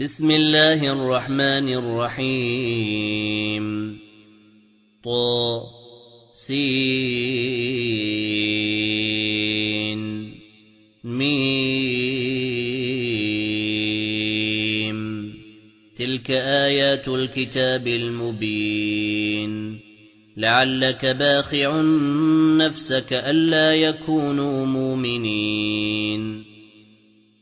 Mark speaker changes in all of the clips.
Speaker 1: بسم الله الرحمن الرحيم. طا سين ميم. تلك آيات الكتاب المبين. لعلك باخع نفسك ألا يكونوا مؤمنين.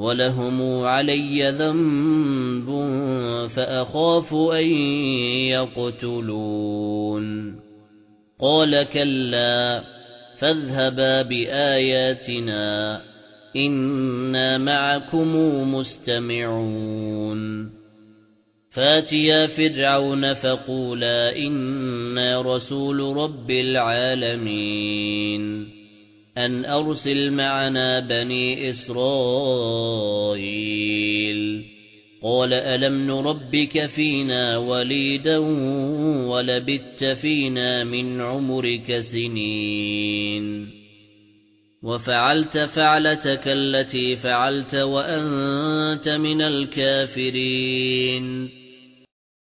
Speaker 1: ولهم علي ذنب فأخاف أن يقتلون قال كلا فاذهبا بآياتنا إنا معكم مستمعون فاتيا فرعون فقولا إنا رسول رب العالمين أن أرسل معنا بني إسرائيل. قال ألم نربك فينا وليدا ولبت فينا من عمرك سنين. وفعلت فعلتك التي فعلت وأنت من الكافرين.